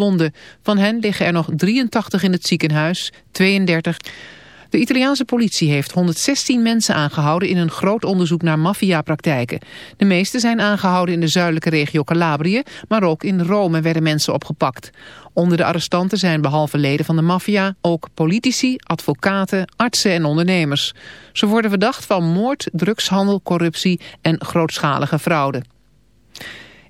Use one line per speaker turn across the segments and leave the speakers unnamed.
wonden. Van hen liggen er nog 83 in het ziekenhuis, 32... De Italiaanse politie heeft 116 mensen aangehouden in een groot onderzoek naar maffiapraktijken. De meeste zijn aangehouden in de zuidelijke regio Calabrië, maar ook in Rome werden mensen opgepakt. Onder de arrestanten zijn behalve leden van de maffia ook politici, advocaten, artsen en ondernemers. Ze worden verdacht van moord, drugshandel, corruptie en grootschalige fraude.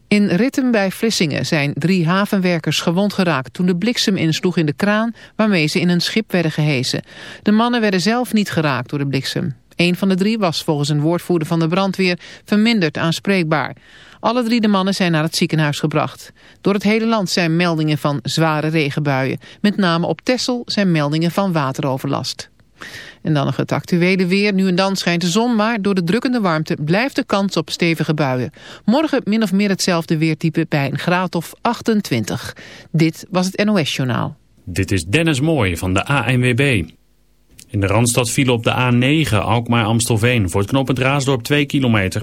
In Ritten bij Vlissingen zijn drie havenwerkers gewond geraakt toen de bliksem insloeg in de kraan waarmee ze in een schip werden gehesen. De mannen werden zelf niet geraakt door de bliksem. Een van de drie was volgens een woordvoerder van de brandweer verminderd aanspreekbaar. Alle drie de mannen zijn naar het ziekenhuis gebracht. Door het hele land zijn meldingen van zware regenbuien. Met name op Texel zijn meldingen van wateroverlast. En dan nog het actuele weer. Nu en dan schijnt de zon, maar door de drukkende warmte blijft de kans op stevige buien. Morgen min of meer hetzelfde weertype bij een graad of 28. Dit was het NOS Journaal.
Dit is Dennis Mooij van de ANWB. In de Randstad viel op de A9 Alkmaar-Amstelveen voor het knooppunt Raasdorp 2 kilometer.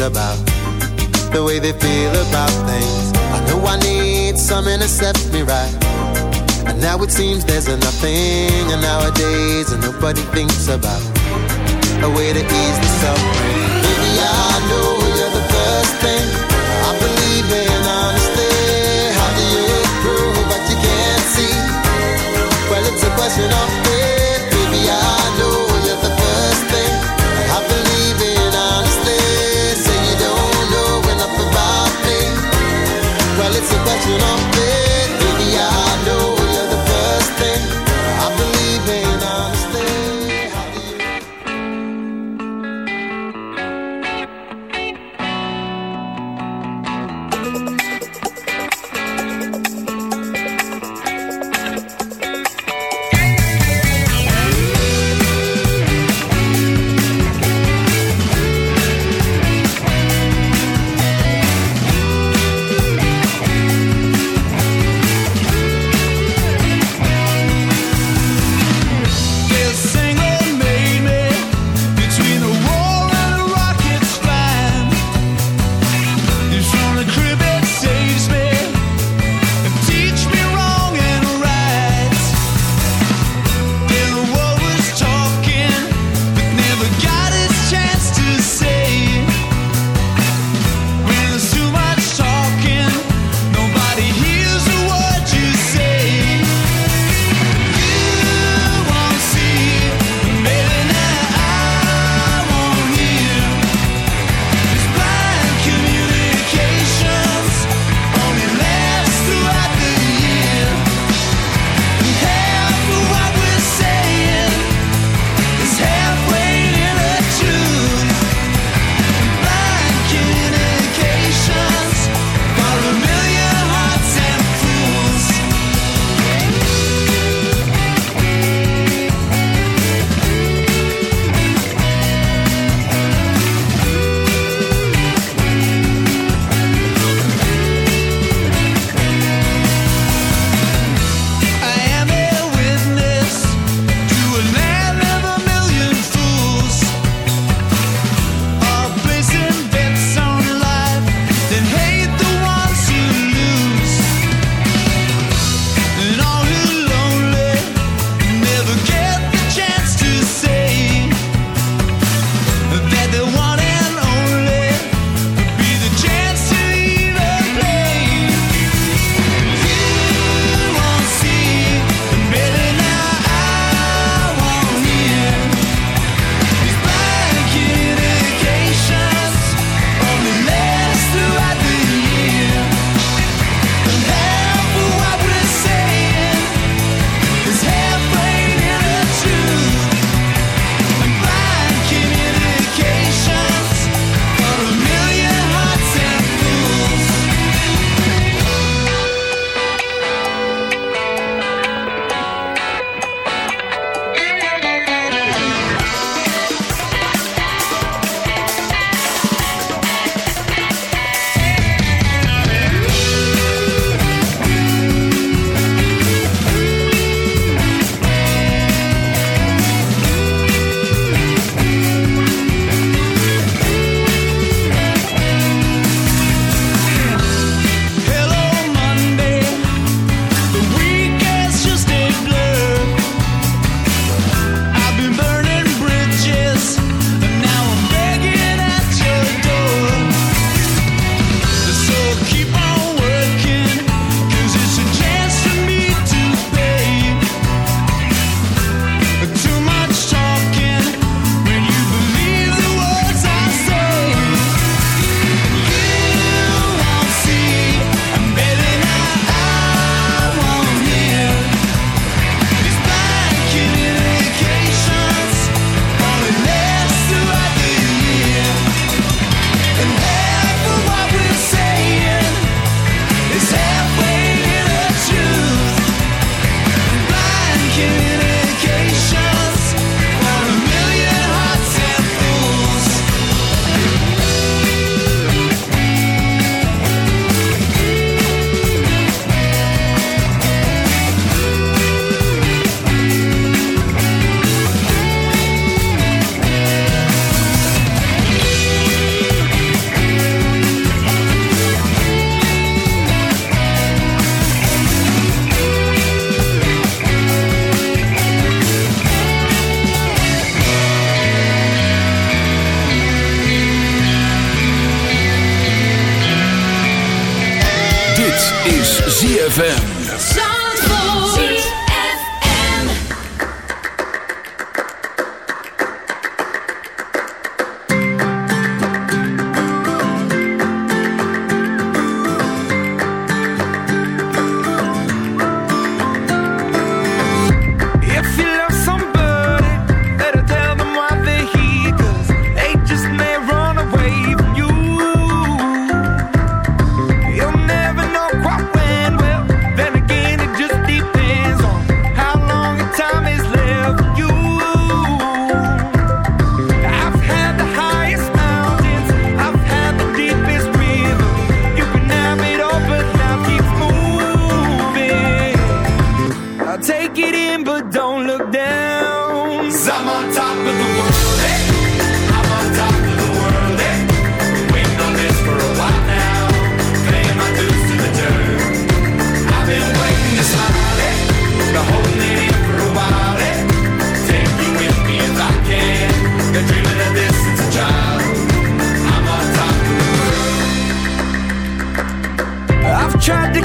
about the way they feel about things. I know I need something to set me right. And now it seems there's nothing. And nowadays, nobody thinks about a way to ease the suffering. Baby, I know you're the first thing I believe in honestly. How do you prove what you can't see? Well, it's a question of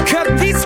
Cut these.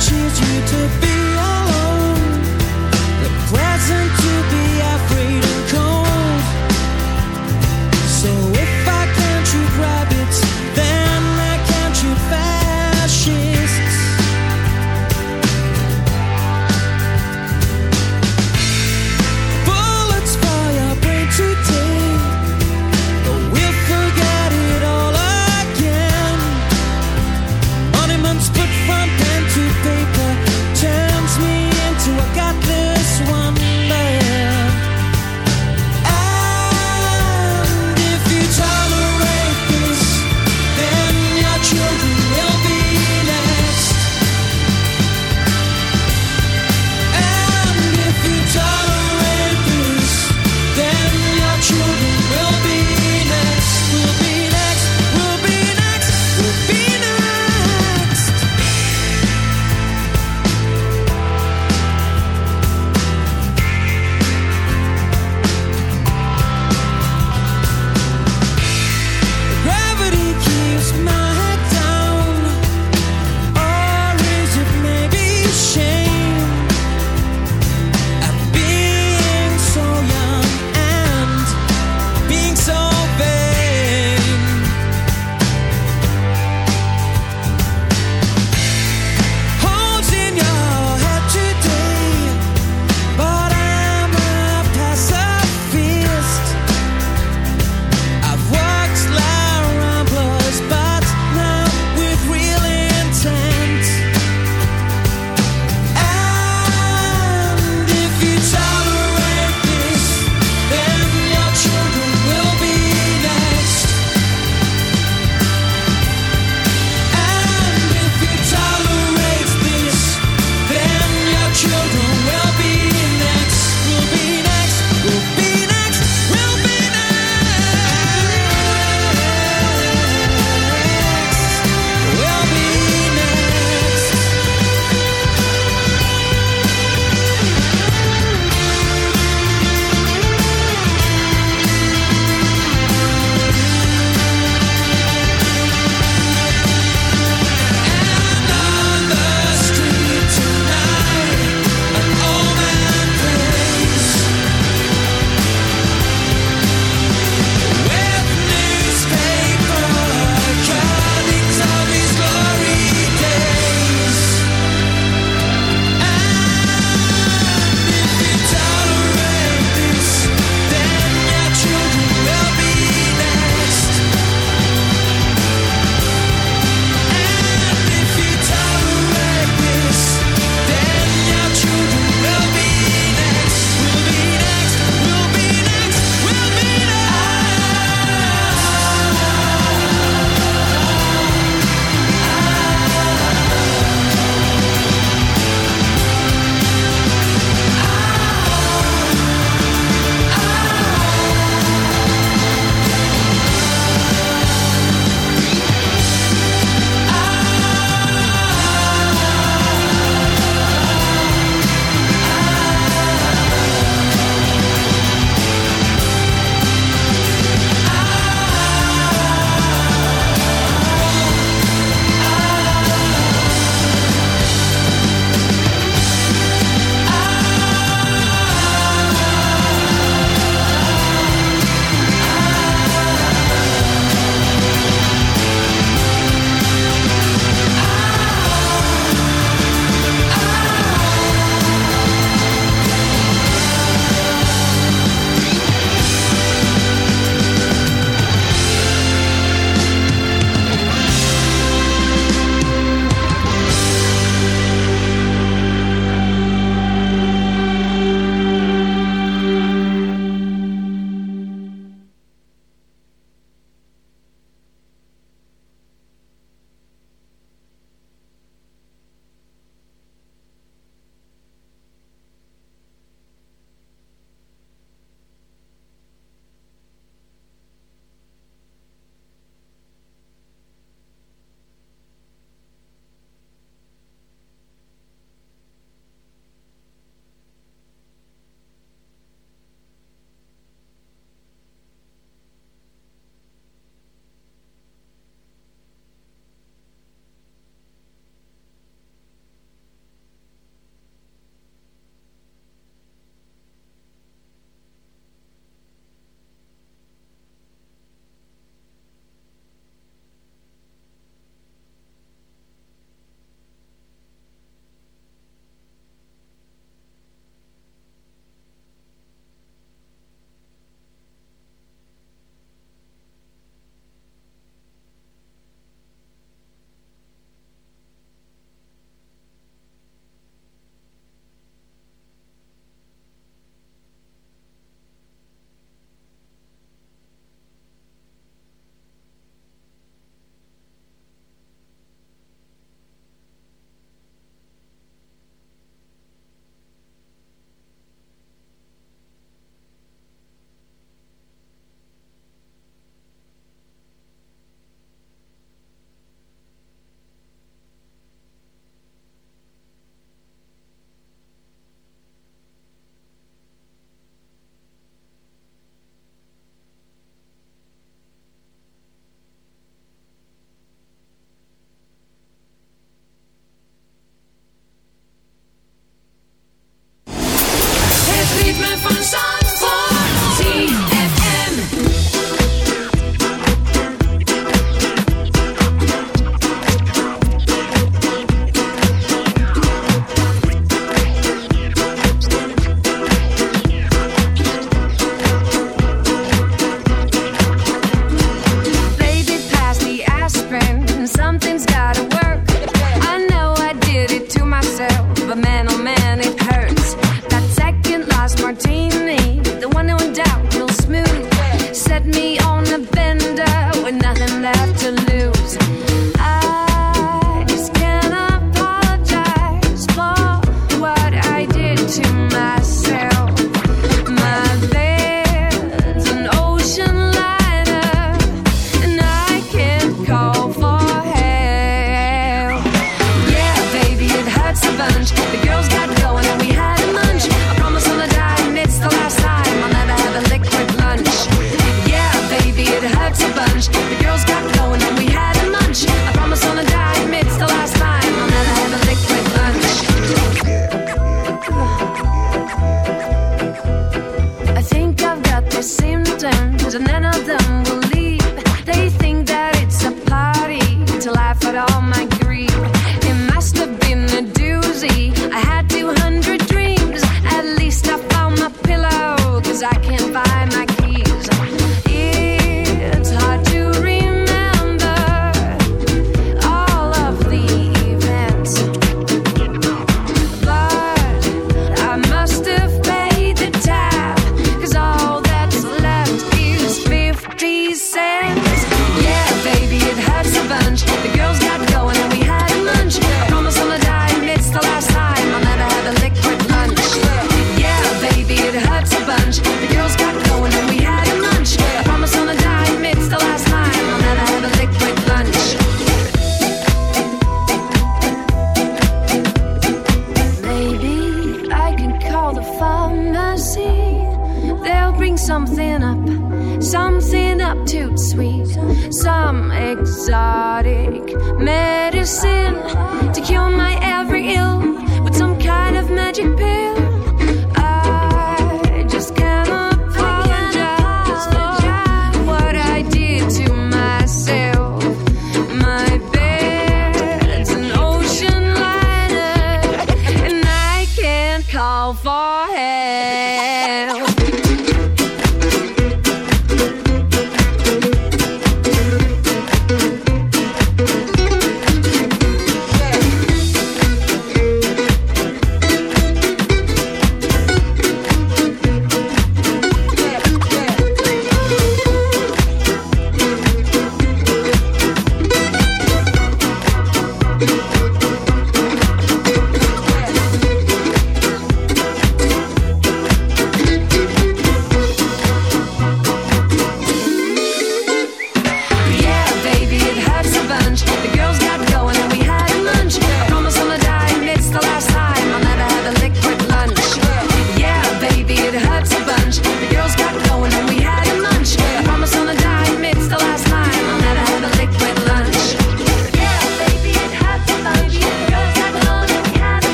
choose you
to be.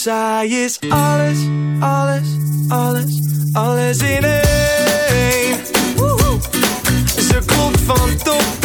zij is alles, alles, alles, alles in één. Ze klopt van top